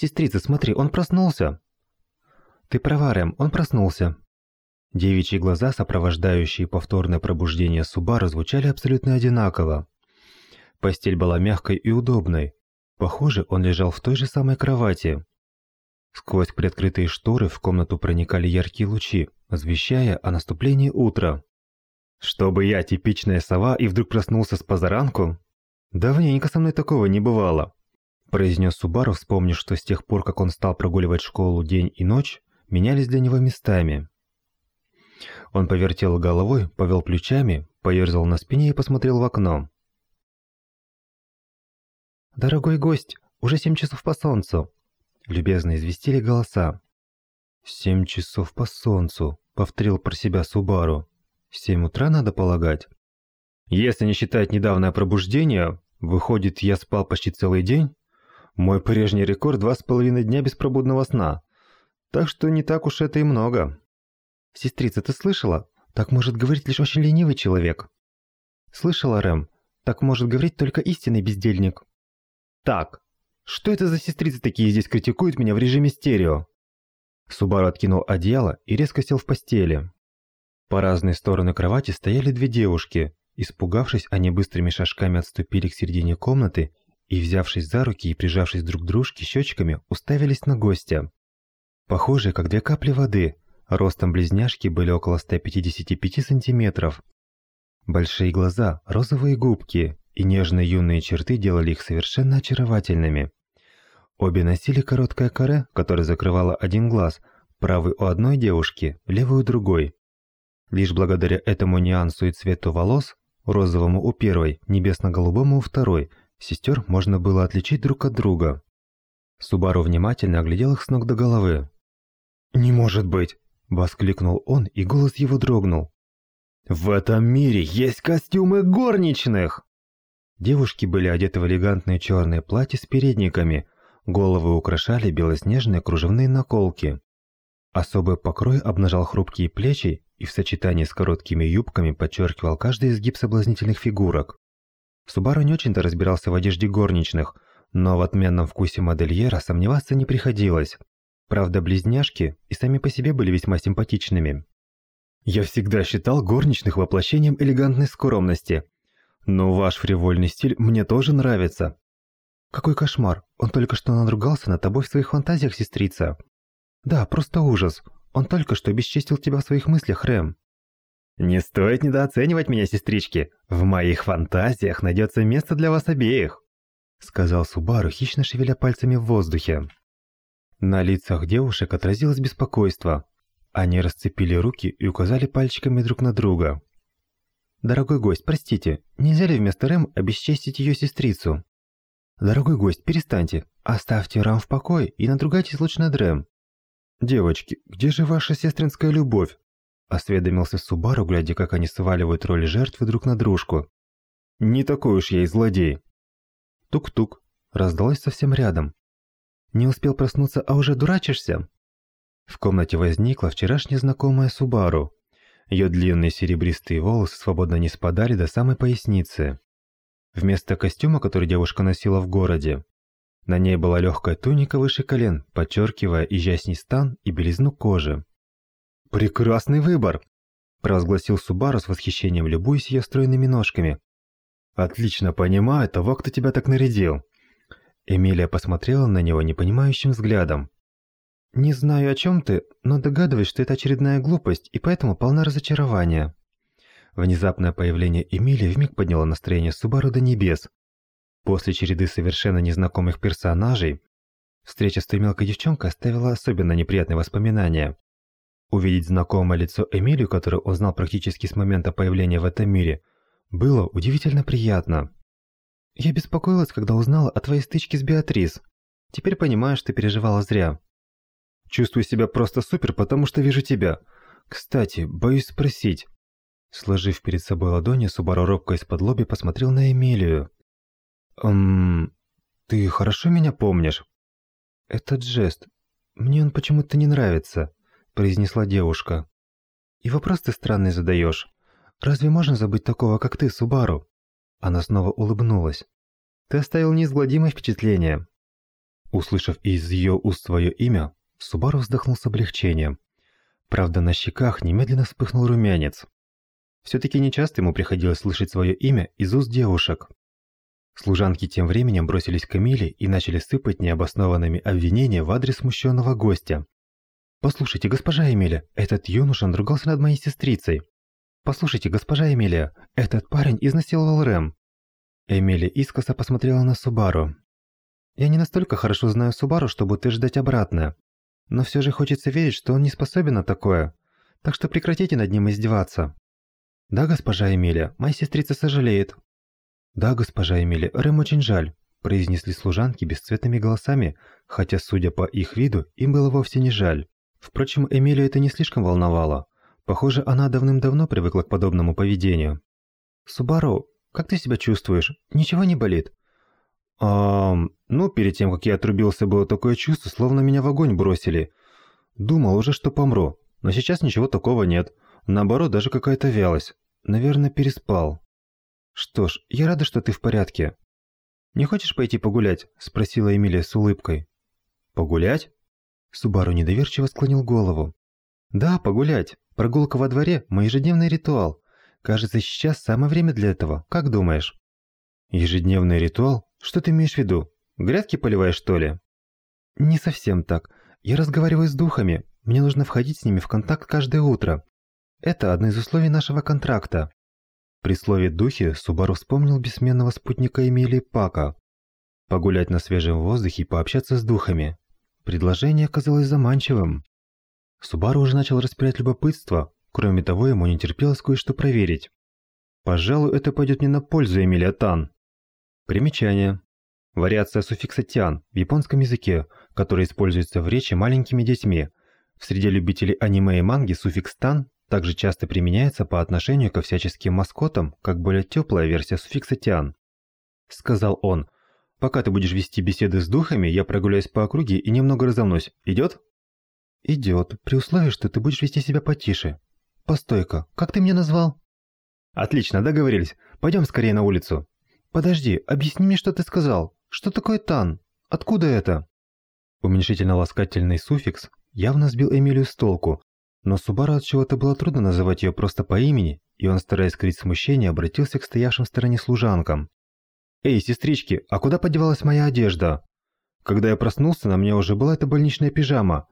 «Сестрица, смотри, он проснулся!» «Ты права, Рэм, он проснулся!» Девичьи глаза, сопровождающие повторное пробуждение Субару, звучали абсолютно одинаково. Постель была мягкой и удобной. Похоже, он лежал в той же самой кровати. Сквозь приоткрытые шторы в комнату проникали яркие лучи, возвещая о наступлении утра. «Чтобы я, типичная сова, и вдруг проснулся с позаранку? Давненько со мной такого не бывало», произнес Субару, вспомнив, что с тех пор, как он стал прогуливать школу день и ночь, менялись для него местами. Он повертел головой, повел плечами, поерзал на спине и посмотрел в окно. «Дорогой гость, уже семь часов по солнцу!» Любезно известили голоса. «Семь часов по солнцу», — повторил про себя Субару. «Семь утра надо полагать?» «Если не считать недавнее пробуждение, выходит, я спал почти целый день? Мой прежний рекорд — два с половиной дня беспробудного сна. Так что не так уж это и много». «Сестрица, ты слышала? Так может говорить лишь очень ленивый человек». «Слышала, Рэм? Так может говорить только истинный бездельник». «Так, что это за сестрицы такие здесь критикуют меня в режиме стерео?» Субару откинул одеяло и резко сел в постели. По разные стороны кровати стояли две девушки. Испугавшись, они быстрыми шажками отступили к середине комнаты и, взявшись за руки и прижавшись друг к дружке щечками, уставились на гостя. Похожие, как две капли воды, ростом близняшки были около 155 сантиметров. Большие глаза, розовые губки и нежные юные черты делали их совершенно очаровательными. Обе носили короткое каре, которое закрывало один глаз, правый у одной девушки, левый у другой. Лишь благодаря этому нюансу и цвету волос, розовому у первой, небесно-голубому у второй, сестер можно было отличить друг от друга. Субару внимательно оглядел их с ног до головы. «Не может быть!» – воскликнул он, и голос его дрогнул. «В этом мире есть костюмы горничных!» Девушки были одеты в элегантные черные платья с передниками – Головы украшали белоснежные кружевные наколки. Особый покрой обнажал хрупкие плечи и в сочетании с короткими юбками подчеркивал каждый изгиб соблазнительных фигурок. Субару не очень-то разбирался в одежде горничных, но в отменном вкусе модельера сомневаться не приходилось. Правда, близняшки и сами по себе были весьма симпатичными. «Я всегда считал горничных воплощением элегантной скромности. Но ваш фривольный стиль мне тоже нравится», какой кошмар! Он только что надругался над тобой в своих фантазиях, сестрица. Да, просто ужас. Он только что бесчестил тебя в своих мыслях, Рэм. Не стоит недооценивать меня, сестрички. В моих фантазиях найдется место для вас обеих, сказал Субару, хищно шевеля пальцами в воздухе. На лицах девушек отразилось беспокойство. Они расцепили руки и указали пальчиками друг на друга. «Дорогой гость, простите, нельзя ли вместо Рэм обесчестить ее сестрицу?» «Дорогой гость, перестаньте. Оставьте Рам в покое и надругайтесь лучше над Рэм». «Девочки, где же ваша сестринская любовь?» Осведомился Субару, глядя, как они сваливают роли жертвы друг на дружку. «Не такой уж я и злодей». Тук-тук. Раздалось совсем рядом. «Не успел проснуться, а уже дурачишься?» В комнате возникла вчерашняя знакомая Субару. Ее длинные серебристые волосы свободно не спадали до самой поясницы. Вместо костюма, который девушка носила в городе, на ней была легкая туника выше колен, подчеркивая изящный стан и белизну кожи. «Прекрасный выбор!» – провозгласил Субару с восхищением, любуясь ее стройными ножками. «Отлично понимаю того, кто тебя так нарядил!» Эмилия посмотрела на него непонимающим взглядом. «Не знаю, о чем ты, но догадываюсь, что это очередная глупость и поэтому полна разочарования». Внезапное появление Эмилии вмиг подняло настроение Субару до небес. После череды совершенно незнакомых персонажей, встреча с той мелкой девчонкой оставила особенно неприятные воспоминания. Увидеть знакомое лицо Эмилию, которую он знал практически с момента появления в этом мире, было удивительно приятно. «Я беспокоилась, когда узнала о твоей стычке с Беатрис. Теперь понимаю, что ты переживала зря». «Чувствую себя просто супер, потому что вижу тебя. Кстати, боюсь спросить, Сложив перед собой ладони, Субару робко из-под лоби посмотрел на Эмилию. «Эм, ты хорошо меня помнишь?» «Этот жест. Мне он почему-то не нравится», – произнесла девушка. «И вопрос ты странный задаешь. Разве можно забыть такого, как ты, Субару?» Она снова улыбнулась. «Ты оставил неизгладимое впечатление». Услышав из ее уст свое имя, Субару вздохнул с облегчением. Правда, на щеках немедленно вспыхнул румянец. Все-таки нечасто ему приходилось слышать свое имя из уст девушек. Служанки тем временем бросились к Эмиле и начали сыпать необоснованными обвинения в адрес смущенного гостя. «Послушайте, госпожа Эмилия, этот юноша надругался над моей сестрицей. Послушайте, госпожа Эмилия, этот парень изнасиловал Рэм». Эмилия искоса посмотрела на Субару. «Я не настолько хорошо знаю Субару, чтобы утверждать обратное. Но все же хочется верить, что он не способен на такое. Так что прекратите над ним издеваться». «Да, госпожа Эмилия, моя сестрица сожалеет». «Да, госпожа Эмилия, Рэм очень жаль», – произнесли служанки бесцветными голосами, хотя, судя по их виду, им было вовсе не жаль. Впрочем, Эмилию это не слишком волновало. Похоже, она давным-давно привыкла к подобному поведению. «Субару, как ты себя чувствуешь? Ничего не болит?» А, ну, перед тем, как я отрубился, было такое чувство, словно меня в огонь бросили. Думал уже, что помру, но сейчас ничего такого нет. Наоборот, даже какая-то вялость. Наверное, переспал. Что ж, я рада, что ты в порядке. Не хочешь пойти погулять? Спросила Эмилия с улыбкой. Погулять? Субару недоверчиво склонил голову. Да, погулять. Прогулка во дворе – мой ежедневный ритуал. Кажется, сейчас самое время для этого. Как думаешь? Ежедневный ритуал? Что ты имеешь в виду? Грядки поливаешь, что ли? Не совсем так. Я разговариваю с духами. Мне нужно входить с ними в контакт каждое утро. Это одно из условий нашего контракта. При слове «духи» Субару вспомнил бессменного спутника Эмилии Пака. Погулять на свежем воздухе и пообщаться с духами. Предложение оказалось заманчивым. Субару уже начал распирать любопытство, кроме того, ему не терпелось кое-что проверить. Пожалуй, это пойдет не на пользу Эмилия Тан. Примечание. Вариация суффикса «тян» в японском языке, который используется в речи маленькими детьми. В среде любителей аниме и манги суффикс «тан» также часто применяется по отношению ко всяческим маскотам, как более теплая версия суффикса «тян». Сказал он, «Пока ты будешь вести беседы с духами, я прогуляюсь по округе и немного разомнусь. Идет?» «Идет, при условии, что ты будешь вести себя потише. Постой-ка, как ты меня назвал?» «Отлично, договорились. Пойдем скорее на улицу». «Подожди, объясни мне, что ты сказал. Что такое тан? Откуда это?» Уменьшительно-ласкательный суффикс явно сбил Эмилию с толку, но Субару от чего-то было трудно называть ее просто по имени, и он, стараясь скрыть смущение, обратился к стоявшим в стороне служанкам. «Эй, сестрички, а куда подевалась моя одежда?» Когда я проснулся, на мне уже была эта больничная пижама.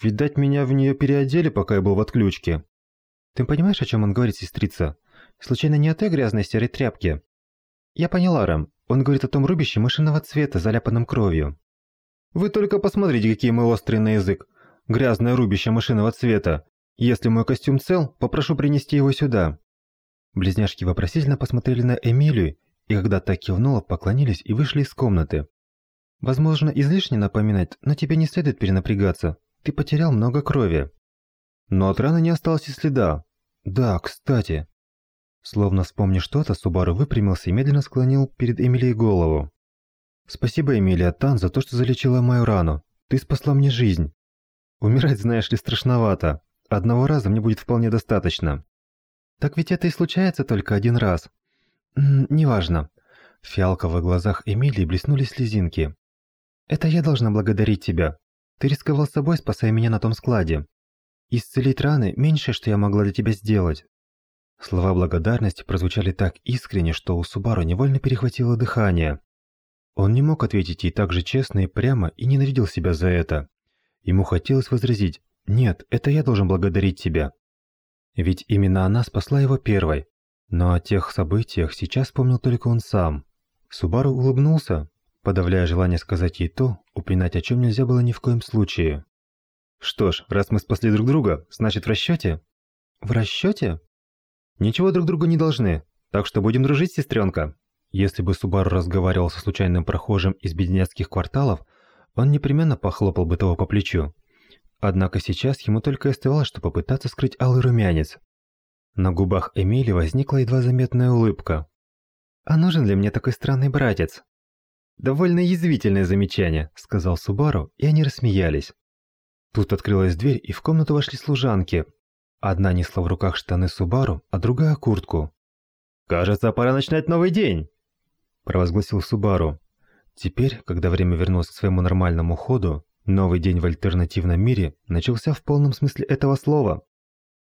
Видать, меня в нее переодели, пока я был в отключке. Ты понимаешь, о чем он говорит, сестрица? Случайно не о той грязной серой тряпке? «Я поняла, Рэм. Он говорит о том рубище мышиного цвета, заляпанном кровью». «Вы только посмотрите, какие мы острые на язык. Грязное рубище мышиного цвета. Если мой костюм цел, попрошу принести его сюда». Близняшки вопросительно посмотрели на Эмилию, и когда так кивнула, поклонились и вышли из комнаты. «Возможно, излишне напоминать, но тебе не следует перенапрягаться. Ты потерял много крови». Но от раны не осталось и следа. Да, кстати, Словно вспомнив что-то, Субару выпрямился и медленно склонил перед Эмилией голову. «Спасибо, Эмилия Тан, за то, что залечила мою рану. Ты спасла мне жизнь. Умирать, знаешь ли, страшновато. Одного раза мне будет вполне достаточно». «Так ведь это и случается только один раз». «Неважно». В фиалковых глазах Эмилии блеснули слезинки. «Это я должна благодарить тебя. Ты рисковал собой, спасая меня на том складе. Исцелить раны – меньшее, что я могла для тебя сделать. Слова благодарности прозвучали так искренне, что у Субару невольно перехватило дыхание. Он не мог ответить ей так же честно и прямо и ненавидел себя за это. Ему хотелось возразить «Нет, это я должен благодарить тебя». Ведь именно она спасла его первой. Но о тех событиях сейчас помнил только он сам. Субару улыбнулся, подавляя желание сказать ей то, упоминать о чем нельзя было ни в коем случае. «Что ж, раз мы спасли друг друга, значит в расчете?» «В расчете?» Ничего друг другу не должны, так что будем дружить, сестренка. Если бы Субару разговаривал со случайным прохожим из бедняцких кварталов, он непременно похлопал бы того по плечу. Однако сейчас ему только и оставалось, что попытаться скрыть алый румянец. На губах Эмили возникла едва заметная улыбка. «А нужен ли мне такой странный братец?» «Довольно язвительное замечание», — сказал Субару, и они рассмеялись. Тут открылась дверь, и в комнату вошли служанки, Одна несла в руках штаны Субару, а другая куртку. «Кажется, пора начинать новый день!» – провозгласил Субару. Теперь, когда время вернулось к своему нормальному ходу, новый день в альтернативном мире начался в полном смысле этого слова.